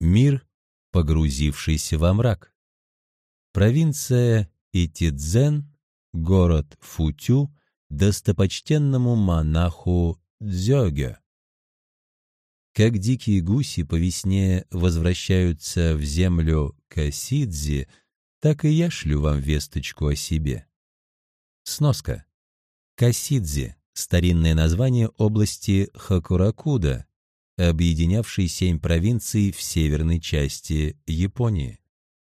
Мир, погрузившийся во мрак. Провинция Итидзен, город Футю, достопочтенному монаху Дзёге. Как дикие гуси по весне возвращаются в землю Касидзи, так и я шлю вам весточку о себе. Сноска. Касидзи — старинное название области Хакуракуда, объединявшей семь провинций в северной части Японии.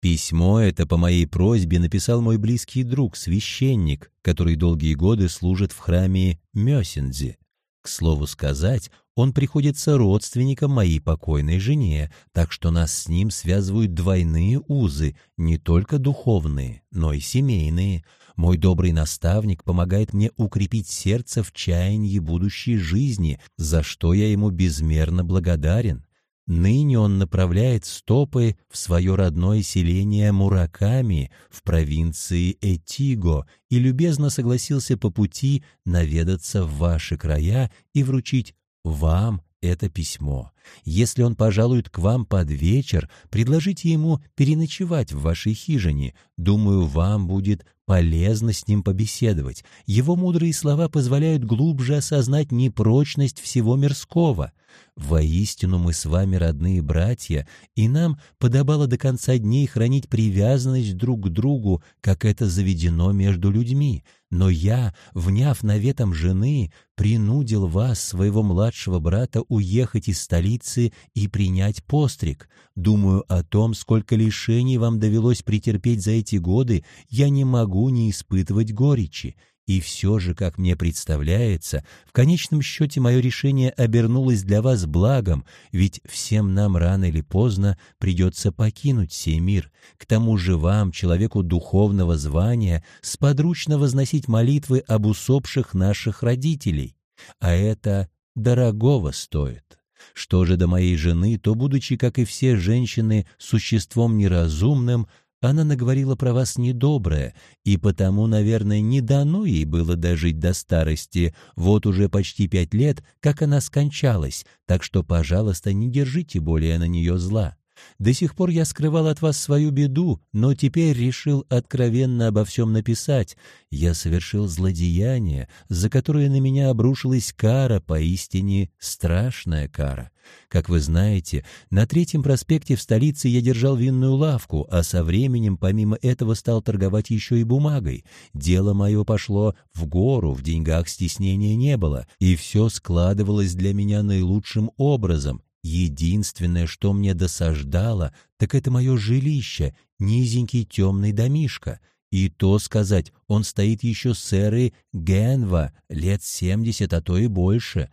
Письмо это по моей просьбе написал мой близкий друг, священник, который долгие годы служит в храме Мёсиндзи. К слову сказать, он приходится родственником моей покойной жене, так что нас с ним связывают двойные узы, не только духовные, но и семейные. Мой добрый наставник помогает мне укрепить сердце в чаянии будущей жизни, за что я ему безмерно благодарен. Ныне он направляет стопы в свое родное селение Мураками в провинции Этиго и любезно согласился по пути наведаться в ваши края и вручить вам это письмо. Если он пожалует к вам под вечер, предложите ему переночевать в вашей хижине. Думаю, вам будет полезно с ним побеседовать. Его мудрые слова позволяют глубже осознать непрочность всего мирского. Воистину мы с вами родные братья, и нам подобало до конца дней хранить привязанность друг к другу, как это заведено между людьми. Но я, вняв наветом жены, принудил вас, своего младшего брата, уехать из столицы и принять постриг. Думаю о том, сколько лишений вам довелось претерпеть за эти годы, я не могу не испытывать горечи. И все же, как мне представляется, в конечном счете мое решение обернулось для вас благом, ведь всем нам рано или поздно придется покинуть сей мир. К тому же вам, человеку духовного звания, сподручно возносить молитвы об усопших наших родителей. А это дорогого стоит. Что же до моей жены, то, будучи, как и все женщины, существом неразумным, она наговорила про вас недоброе, и потому, наверное, не дано ей было дожить до старости. Вот уже почти пять лет, как она скончалась, так что, пожалуйста, не держите более на нее зла. До сих пор я скрывал от вас свою беду, но теперь решил откровенно обо всем написать. Я совершил злодеяние, за которое на меня обрушилась кара, поистине страшная кара. Как вы знаете, на Третьем проспекте в столице я держал винную лавку, а со временем помимо этого стал торговать еще и бумагой. Дело мое пошло в гору, в деньгах стеснения не было, и все складывалось для меня наилучшим образом, Единственное, что мне досаждало, так это мое жилище, низенький темный домишко. И то сказать, он стоит еще с эры Генва, лет семьдесят, а то и больше.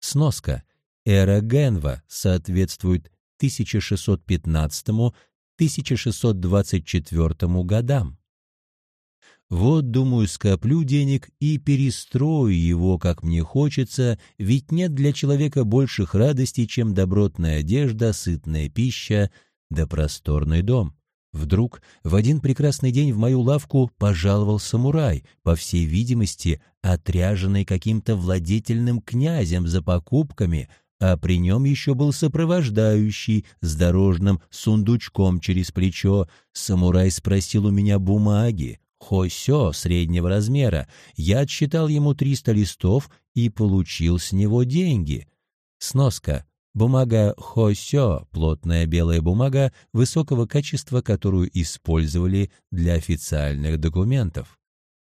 Сноска. Эра Генва соответствует 1615-1624 годам. Вот, думаю, скоплю денег и перестрою его, как мне хочется, ведь нет для человека больших радостей, чем добротная одежда, сытная пища да просторный дом. Вдруг в один прекрасный день в мою лавку пожаловал самурай, по всей видимости, отряженный каким-то владетельным князем за покупками, а при нем еще был сопровождающий с дорожным сундучком через плечо. Самурай спросил у меня бумаги, хосё среднего размера. Я отсчитал ему 300 листов и получил с него деньги. Сноска. Бумага хосё, плотная белая бумага высокого качества, которую использовали для официальных документов.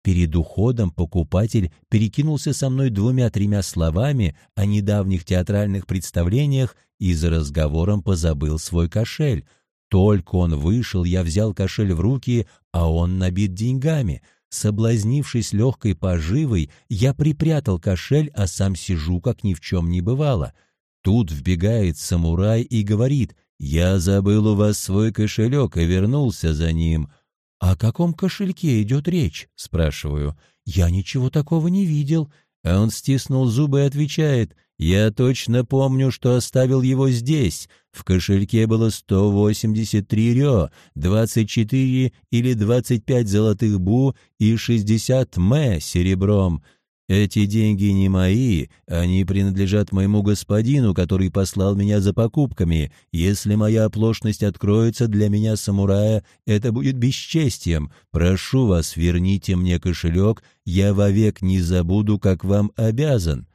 Перед уходом покупатель перекинулся со мной двумя-тремя словами о недавних театральных представлениях и за разговором позабыл свой кошель, только он вышел, я взял кошель в руки, а он набит деньгами. Соблазнившись легкой поживой, я припрятал кошель, а сам сижу, как ни в чем не бывало. Тут вбегает самурай и говорит, «Я забыл у вас свой кошелек и вернулся за ним». «О каком кошельке идет речь?» — спрашиваю. «Я ничего такого не видел». А он стиснул зубы и отвечает, «Я точно помню, что оставил его здесь. В кошельке было 183 рё, 24 или 25 золотых бу и 60 мэ серебром. Эти деньги не мои, они принадлежат моему господину, который послал меня за покупками. Если моя оплошность откроется для меня, самурая, это будет бесчестием. Прошу вас, верните мне кошелек, я вовек не забуду, как вам обязан».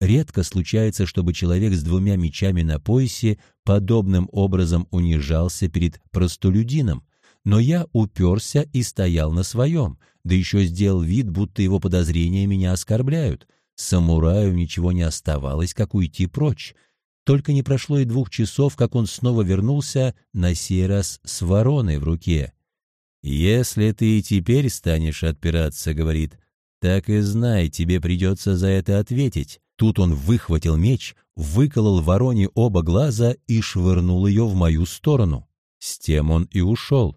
Редко случается, чтобы человек с двумя мечами на поясе подобным образом унижался перед простолюдином. Но я уперся и стоял на своем, да еще сделал вид, будто его подозрения меня оскорбляют. Самураю ничего не оставалось, как уйти прочь. Только не прошло и двух часов, как он снова вернулся, на сей раз с вороной в руке. «Если ты и теперь станешь отпираться, — говорит, — так и знай, тебе придется за это ответить». Тут он выхватил меч, выколол вороне оба глаза и швырнул ее в мою сторону. С тем он и ушел.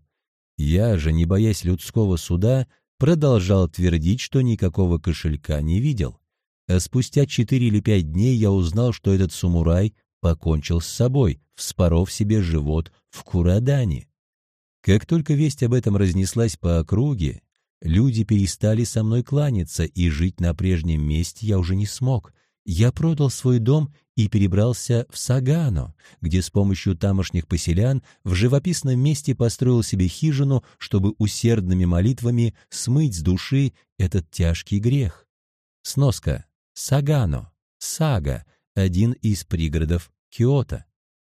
Я же, не боясь людского суда, продолжал твердить, что никакого кошелька не видел. А спустя четыре или пять дней я узнал, что этот самурай покончил с собой, вспоров себе живот в Курадане. Как только весть об этом разнеслась по округе, люди перестали со мной кланяться, и жить на прежнем месте я уже не смог. Я продал свой дом и перебрался в Сагано, где с помощью тамошних поселян в живописном месте построил себе хижину, чтобы усердными молитвами смыть с души этот тяжкий грех. Сноска. Сагано. Сага. Один из пригородов Киото.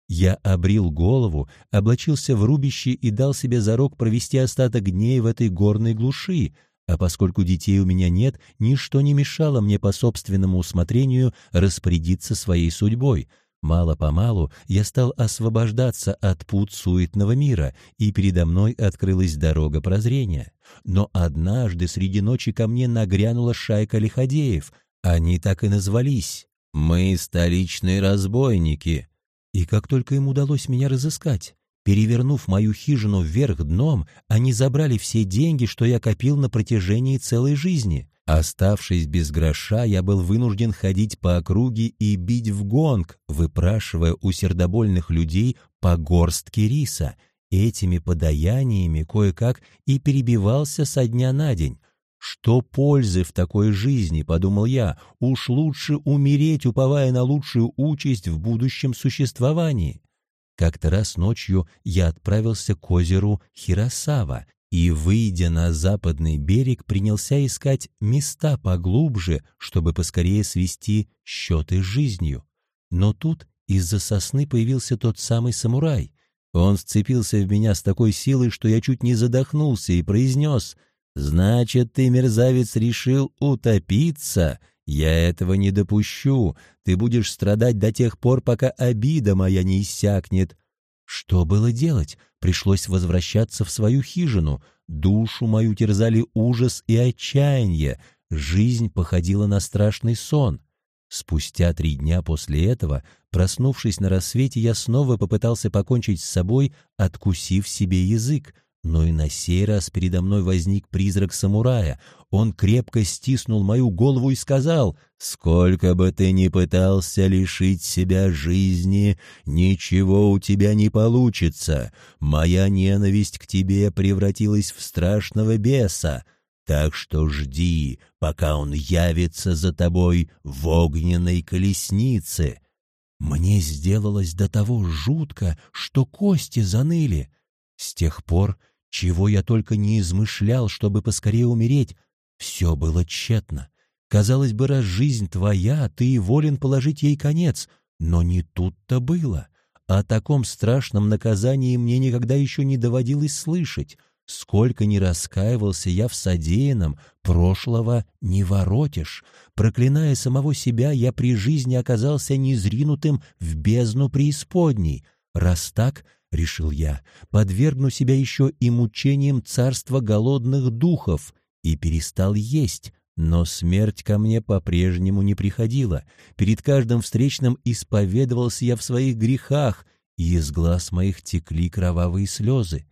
Я обрил голову, облачился в рубище и дал себе зарок провести остаток дней в этой горной глуши, а поскольку детей у меня нет, ничто не мешало мне по собственному усмотрению распорядиться своей судьбой. Мало-помалу я стал освобождаться от пут суетного мира, и передо мной открылась дорога прозрения. Но однажды среди ночи ко мне нагрянула шайка лиходеев. Они так и назвались. «Мы столичные разбойники». И как только им удалось меня разыскать, Перевернув мою хижину вверх дном, они забрали все деньги, что я копил на протяжении целой жизни. Оставшись без гроша, я был вынужден ходить по округе и бить в гонг, выпрашивая у сердобольных людей по горстке риса. Этими подаяниями кое-как и перебивался со дня на день. «Что пользы в такой жизни?» — подумал я. «Уж лучше умереть, уповая на лучшую участь в будущем существовании». Как-то раз ночью я отправился к озеру Хиросава и, выйдя на западный берег, принялся искать места поглубже, чтобы поскорее свести счеты с жизнью. Но тут из-за сосны появился тот самый самурай. Он вцепился в меня с такой силой, что я чуть не задохнулся и произнес «Значит, ты, мерзавец, решил утопиться?» Я этого не допущу. Ты будешь страдать до тех пор, пока обида моя не иссякнет. Что было делать? Пришлось возвращаться в свою хижину. Душу мою терзали ужас и отчаяние. Жизнь походила на страшный сон. Спустя три дня после этого, проснувшись на рассвете, я снова попытался покончить с собой, откусив себе язык. Но и на сей раз передо мной возник призрак самурая. Он крепко стиснул мою голову и сказал, «Сколько бы ты ни пытался лишить себя жизни, ничего у тебя не получится. Моя ненависть к тебе превратилась в страшного беса. Так что жди, пока он явится за тобой в огненной колеснице». Мне сделалось до того жутко, что кости заныли. С тех пор чего я только не измышлял, чтобы поскорее умереть, все было тщетно. Казалось бы, раз жизнь твоя, ты и волен положить ей конец, но не тут-то было. О таком страшном наказании мне никогда еще не доводилось слышать. Сколько ни раскаивался я в содеянном, прошлого не воротишь. Проклиная самого себя, я при жизни оказался незринутым в бездну преисподней. Раз так, — решил я, — подвергну себя еще и мучениям царства голодных духов, и перестал есть, но смерть ко мне по-прежнему не приходила. Перед каждым встречным исповедовался я в своих грехах, и из глаз моих текли кровавые слезы.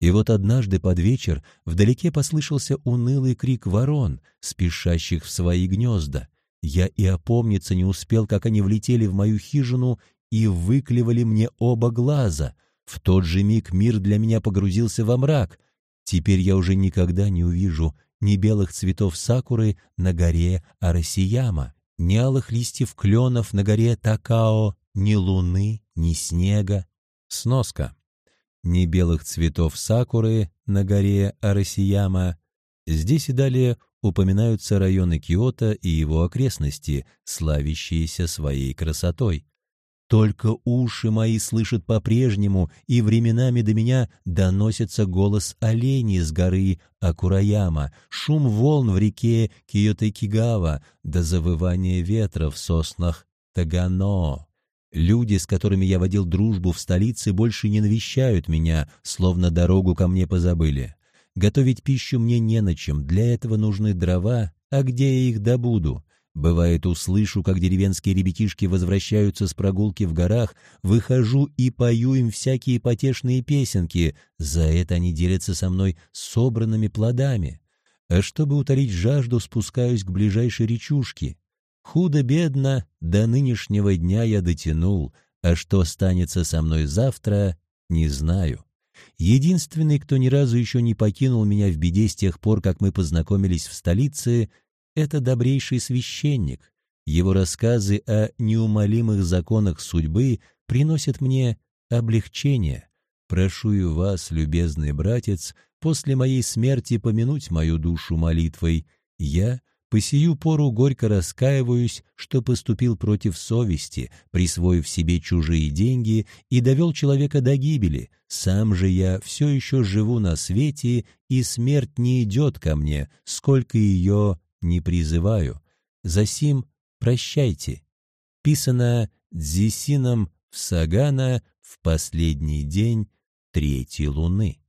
И вот однажды под вечер вдалеке послышался унылый крик ворон, спешащих в свои гнезда. Я и опомниться не успел, как они влетели в мою хижину и выклевали мне оба глаза. В тот же миг мир для меня погрузился во мрак. Теперь я уже никогда не увижу ни белых цветов сакуры на горе Арасияма, ни алых листьев кленов на горе Такао, ни луны, ни снега. Сноска. Ни белых цветов сакуры на горе Арасияма. Здесь и далее упоминаются районы Киото и его окрестности, славящиеся своей красотой. Только уши мои слышат по-прежнему, и временами до меня доносится голос оленей с горы Акураяма, шум волн в реке Киотекигава, до завывания ветра в соснах Тагано. Люди, с которыми я водил дружбу в столице, больше не навещают меня, словно дорогу ко мне позабыли. Готовить пищу мне не на чем, для этого нужны дрова, а где я их добуду? Бывает, услышу, как деревенские ребятишки возвращаются с прогулки в горах, выхожу и пою им всякие потешные песенки, за это они делятся со мной собранными плодами. А чтобы утолить жажду, спускаюсь к ближайшей речушке. Худо-бедно до нынешнего дня я дотянул, а что станется со мной завтра, не знаю. Единственный, кто ни разу еще не покинул меня в беде с тех пор, как мы познакомились в столице, это добрейший священник. Его рассказы о неумолимых законах судьбы приносят мне облегчение. Прошу вас, любезный братец, после моей смерти помянуть мою душу молитвой. Я — по сию пору горько раскаиваюсь, что поступил против совести, присвоив себе чужие деньги и довел человека до гибели. Сам же я все еще живу на свете, и смерть не идет ко мне, сколько ее не призываю. Засим прощайте. Писано Дзисином в Сагана в последний день третьей луны.